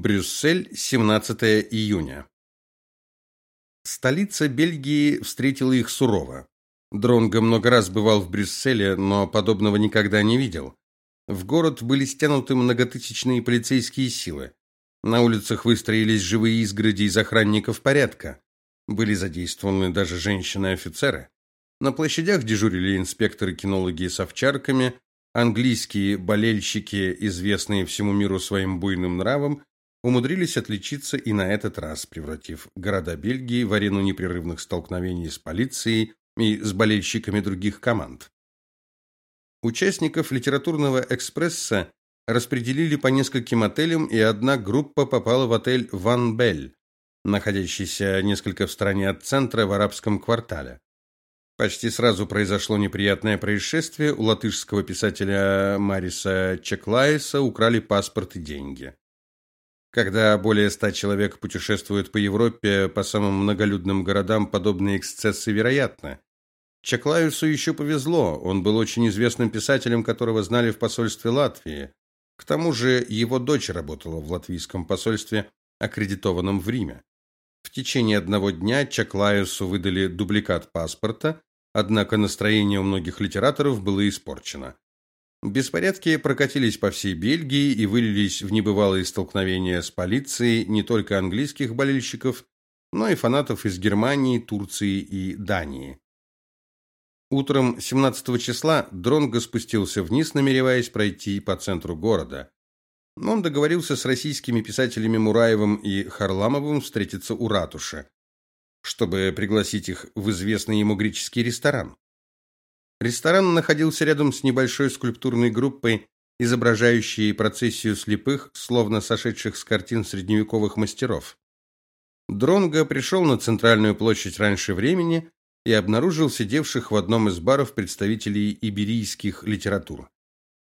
Брюссель, 17 июня. Столица Бельгии встретила их сурово. Дронго много раз бывал в Брюсселе, но подобного никогда не видел. В город были стянуты многотысячные полицейские силы. На улицах выстроились живые изгороди из охранников порядка. Были задействованы даже женщины-офицеры. На площадях дежурили инспекторы-кинологи с овчарками, английские болельщики, известные всему миру своим буйным нравом, умудрились отличиться и на этот раз, превратив города Бельгии в арену непрерывных столкновений с полицией и с болельщиками других команд. Участников литературного экспресса распределили по нескольким отелям, и одна группа попала в отель Ван Бель, находящийся несколько в стороне от центра в арабском квартале. Почти сразу произошло неприятное происшествие. У латышского писателя Мариса Чеклайса украли паспорт и деньги. Когда более ста человек путешествуют по Европе, по самым многолюдным городам, подобные эксцессы вероятны. Чаклаюсу еще повезло. Он был очень известным писателем, которого знали в посольстве Латвии. К тому же, его дочь работала в латвийском посольстве, аккредитованном в Риме. В течение одного дня Чаклаюсу выдали дубликат паспорта, однако настроение у многих литераторов было испорчено. Беспорядки прокатились по всей Бельгии и вылились в небывалые столкновения с полицией не только английских болельщиков, но и фанатов из Германии, Турции и Дании. Утром 17 числа Дронго спустился вниз, намереваясь пройти по центру города. Он договорился с российскими писателями Мураевым и Харламовым встретиться у ратуши, чтобы пригласить их в известный ему греческий ресторан. Ресторан находился рядом с небольшой скульптурной группой, изображающей процессию слепых, словно сошедших с картин средневековых мастеров. Дронго пришел на центральную площадь раньше времени и обнаружил сидевших в одном из баров представителей иберийских литератур.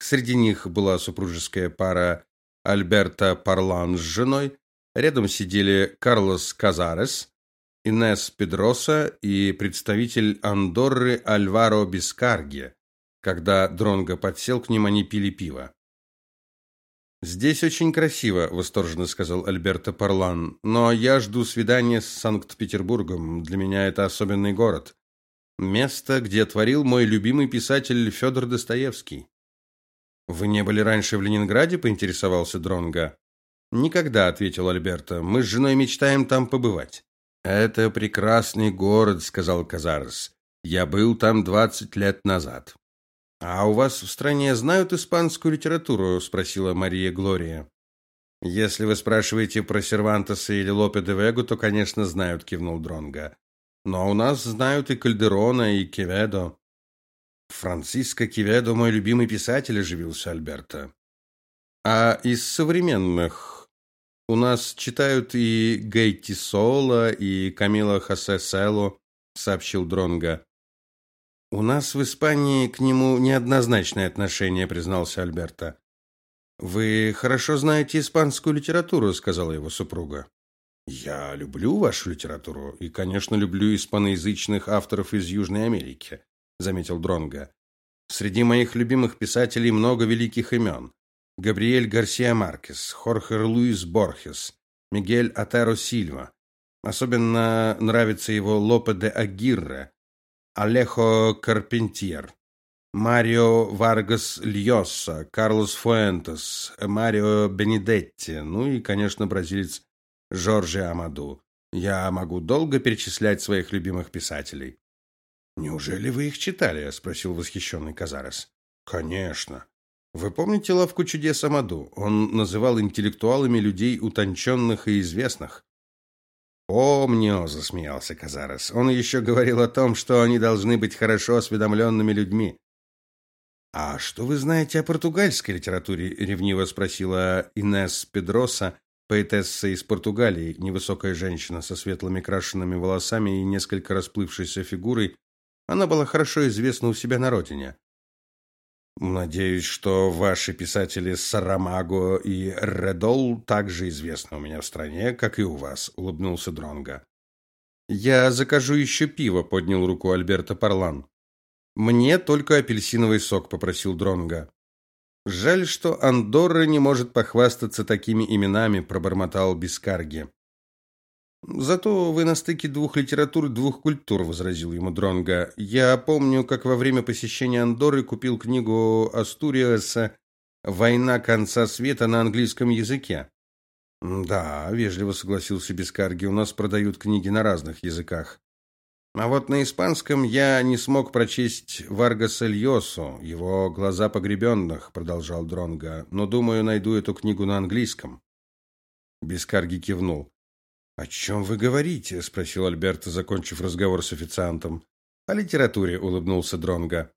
Среди них была супружеская пара Альберта Парлан с женой, рядом сидели Карлос Казарес, Инес Педроса и представитель Андорры Альваро Бискарги. Когда Дронго подсел к ним, они пили пиво. Здесь очень красиво, восторженно сказал Альберто Парлан. Но я жду свидания с Санкт-Петербургом. Для меня это особенный город. Место, где творил мой любимый писатель Федор Достоевский. Вы не были раньше в Ленинграде, поинтересовался Дронга. Никогда, ответил Альберто. Мы с женой мечтаем там побывать. Это прекрасный город, сказал Казарес. Я был там двадцать лет назад. А у вас в стране знают испанскую литературу, спросила Мария Глория. Если вы спрашиваете про Сервантеса или Лопе де Вегу, то, конечно, знают, кивнул Дронга. Но у нас знают и Кальдерона, и Кеведо. Франциско Кеведо мой любимый писатель, оживился Альберто. А из современных у нас читают и Гейти Соло, и Камила Хосе Село, сообщил Дронга. У нас в Испании к нему неоднозначное отношение, признался Альберто. Вы хорошо знаете испанскую литературу, сказала его супруга. Я люблю вашу литературу и, конечно, люблю испаноязычных авторов из Южной Америки, заметил Дронга. Среди моих любимых писателей много великих имен. Габриэль Гарсия Маркес, Хорхе Луис Борхес, Мигель Атеро Сильва. Особенно нравится его Лопе де Агирре, Алехо Карпентьер, Марио Варгас Льоса, Карлос Фуэнтес, Марио Бенедетти, ну и, конечно, бразилец Жорже Амаду. Я могу долго перечислять своих любимых писателей. Неужели вы их читали? спросил восхищенный Казарес. Конечно. Вы помните лавку чудес Амаду? Он называл интеллектуалами людей утонченных и известных. «Помню», — засмеялся Казарес. «Он еще говорил о том, что они должны быть хорошо осведомленными людьми». «А что вы знаете о португальской литературе?» — ревниво спросила Инес Педроса, поэтесса из Португалии, невысокая женщина со светлыми крашенными волосами и несколько расплывшейся фигурой. Она была хорошо известна у себя на родине. Надеюсь, что ваши писатели Сарамаго и Редол также известны у меня в стране, как и у вас, улыбнулся Дронга. Я закажу еще пиво, поднял руку Альберто Парлан. Мне только апельсиновый сок, попросил Дронга. Жаль, что Андорра не может похвастаться такими именами, пробормотал Бискарги. Зато вы на стыке двух литератур, двух культур, возразил ему Дронга. Я помню, как во время посещения Андорры купил книгу Астуриаса Война конца света на английском языке. Да, вежливо согласился Бескарги. У нас продают книги на разных языках. А вот на испанском я не смог прочесть Варгаса Льосу, его Глаза погребенных», — продолжал Дронга. Но думаю, найду эту книгу на английском. Бескарги кивнул. О чем вы говорите? спросил Альберто, закончив разговор с официантом. О литературе, улыбнулся Дронга.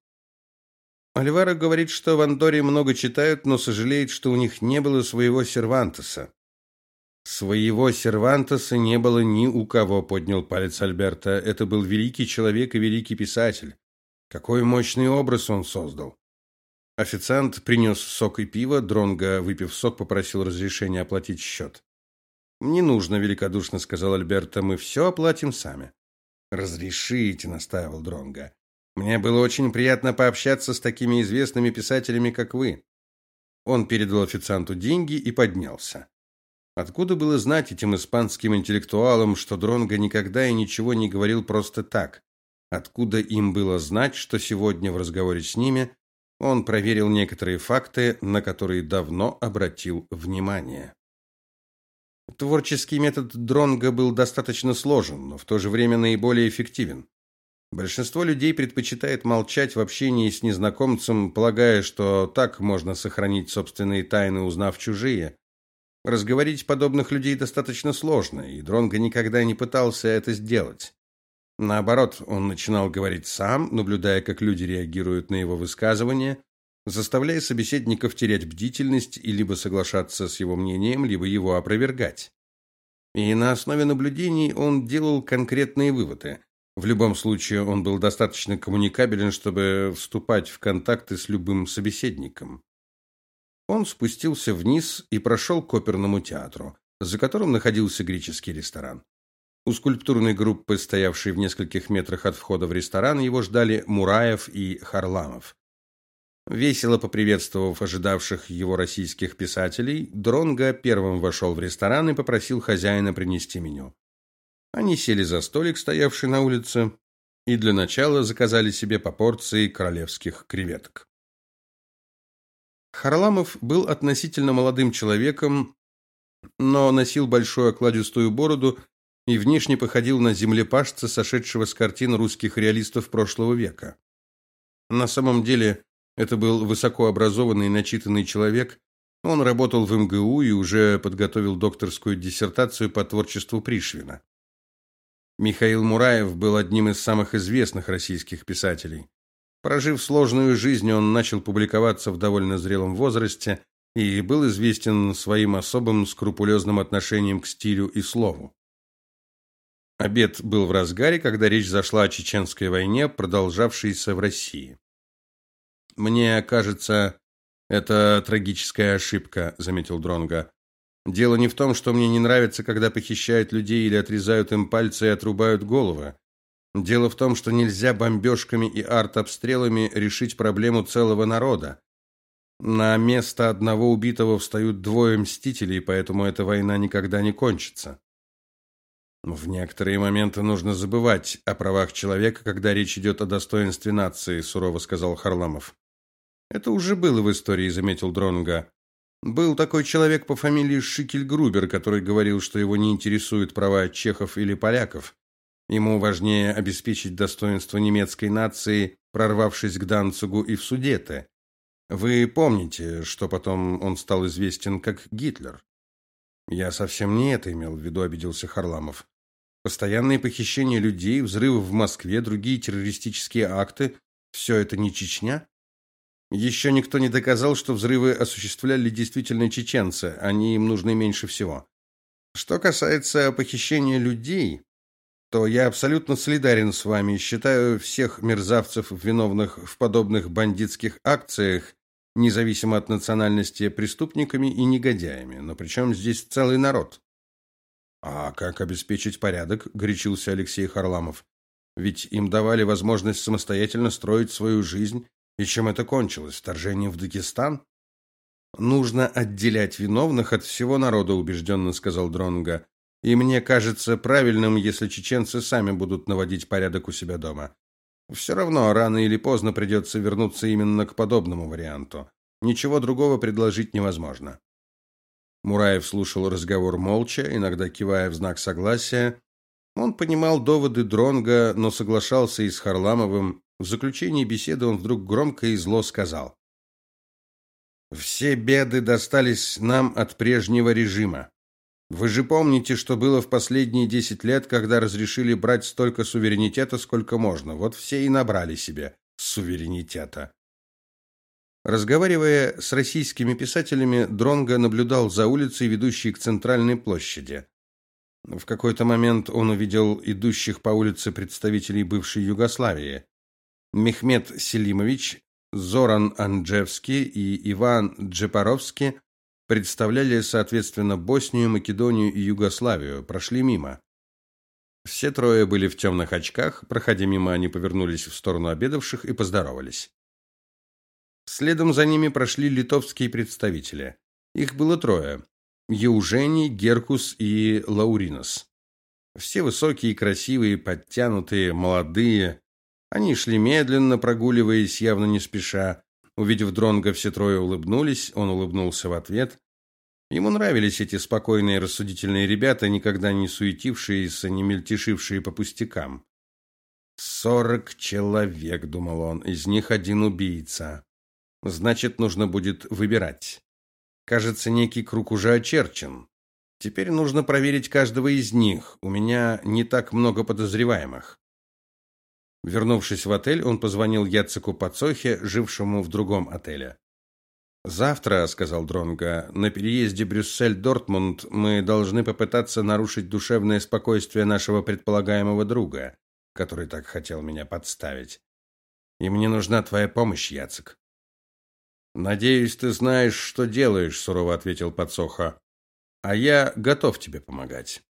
Альваро говорит, что в Андоре много читают, но сожалеет, что у них не было своего Сервантеса. Своего Сервантеса не было ни у кого, поднял палец Альберта. Это был великий человек и великий писатель. Какой мощный образ он создал. Официант принес сок и пиво, Дронго, выпив сок, попросил разрешения оплатить счет. «Не нужно, великодушно сказал Альберта, мы все оплатим сами. Разрешите, настаивал Дронго. Мне было очень приятно пообщаться с такими известными писателями, как вы. Он передал официанту деньги и поднялся. Откуда было знать этим испанским интеллектуалам, что Дронго никогда и ничего не говорил просто так? Откуда им было знать, что сегодня в разговоре с ними он проверил некоторые факты, на которые давно обратил внимание? Творческий метод Дронга был достаточно сложен, но в то же время наиболее эффективен. Большинство людей предпочитает молчать в общении с незнакомцем, полагая, что так можно сохранить собственные тайны, узнав чужие. Разговорить подобных людей достаточно сложно, и Дронго никогда не пытался это сделать. Наоборот, он начинал говорить сам, наблюдая, как люди реагируют на его высказывания, заставляя собеседников терять бдительность и либо соглашаться с его мнением, либо его опровергать. И на основе наблюдений он делал конкретные выводы – в любом случае, он был достаточно коммуникабелен, чтобы вступать в контакты с любым собеседником. Он спустился вниз и прошел к оперному театру, за которым находился греческий ресторан. У скульптурной группы, стоявшей в нескольких метрах от входа в ресторан, его ждали Мураев и Харламов. Весело поприветствовав ожидавших его российских писателей, Дронга первым вошел в ресторан и попросил хозяина принести меню. Они сели за столик, стоявший на улице, и для начала заказали себе по порции королевских креветок. Харламов был относительно молодым человеком, но носил большую окладистую бороду и внешне походил на землепашца, сошедшего с картин русских реалистов прошлого века. На самом деле, это был высокообразованный и начитанный человек. Он работал в МГУ и уже подготовил докторскую диссертацию по творчеству Пришвина. Михаил Мураев был одним из самых известных российских писателей. Прожив сложную жизнь, он начал публиковаться в довольно зрелом возрасте и был известен своим особым скрупулезным отношением к стилю и слову. Обед был в разгаре, когда речь зашла о чеченской войне, продолжавшейся в России. Мне кажется, это трагическая ошибка, заметил Дронга. Дело не в том, что мне не нравится, когда похищают людей или отрезают им пальцы и отрубают головы. Дело в том, что нельзя бомбежками и артобстрелами решить проблему целого народа. На место одного убитого встают двое мстителей, поэтому эта война никогда не кончится. В некоторые моменты нужно забывать о правах человека, когда речь идет о достоинстве нации, сурово сказал Харламов. Это уже было в истории, заметил Дронга. Был такой человек по фамилии Шикельгрубер, который говорил, что его не интересуют права чехов или поляков. Ему важнее обеспечить достоинство немецкой нации, прорвавшись к Данцигу и в Судеты. Вы помните, что потом он стал известен как Гитлер? Я совсем не это имел в виду, обиделся Харламов. Постоянные похищения людей, взрывы в Москве, другие террористические акты все это не Чечня? Еще никто не доказал, что взрывы осуществляли действительно чеченцы, они им нужны меньше всего. Что касается похищения людей, то я абсолютно солидарен с вами считаю всех мерзавцев, виновных в подобных бандитских акциях, независимо от национальности, преступниками и негодяями. Но при чем здесь целый народ? А как обеспечить порядок? горячился Алексей Харламов. Ведь им давали возможность самостоятельно строить свою жизнь и чем это кончилось? Вторжением в Дагестан? Нужно отделять виновных от всего народа, убежденно сказал Дронга. И мне кажется правильным, если чеченцы сами будут наводить порядок у себя дома. Все равно рано или поздно придется вернуться именно к подобному варианту. Ничего другого предложить невозможно. Мураев слушал разговор молча, иногда кивая в знак согласия. Он понимал доводы Дронга, но соглашался и с Харламовым. В заключении беседы он вдруг громко и зло сказал: "Все беды достались нам от прежнего режима. Вы же помните, что было в последние десять лет, когда разрешили брать столько суверенитета, сколько можно. Вот все и набрали себе суверенитета. Разговаривая с российскими писателями, Дронга наблюдал за улицей, ведущей к центральной площади. В какой-то момент он увидел идущих по улице представителей бывшей Югославии. Мехмед Селимович, Зоран Анджевский и Иван Джепаровский представляли, соответственно, Боснию, Македонию и Югославию, прошли мимо. Все трое были в темных очках, проходя мимо, они повернулись в сторону обедавших и поздоровались. Следом за ними прошли литовские представители. Их было трое: Еужений, Геркус и Лауринос. Все высокие, красивые, подтянутые, молодые. Они шли медленно, прогуливаясь явно не спеша. Увидев Дронга, все трое улыбнулись, он улыбнулся в ответ. Ему нравились эти спокойные, рассудительные ребята, никогда не суетившиеся, не мельтешившие по пустякам. «Сорок человек», — думал он, — «из них один убийца. Значит, нужно будет выбирать. Кажется, некий круг уже очерчен. Теперь нужно проверить каждого из них. У меня не так много подозреваемых». Вернувшись в отель, он позвонил Яцеку Пацохе, жившему в другом отеле. Завтра, сказал Дронга, на переезде Брюссель-Дортмунд мы должны попытаться нарушить душевное спокойствие нашего предполагаемого друга, который так хотел меня подставить. И мне нужна твоя помощь, Яцек. Надеюсь, ты знаешь, что делаешь, сурово ответил Подсоха. А я готов тебе помогать.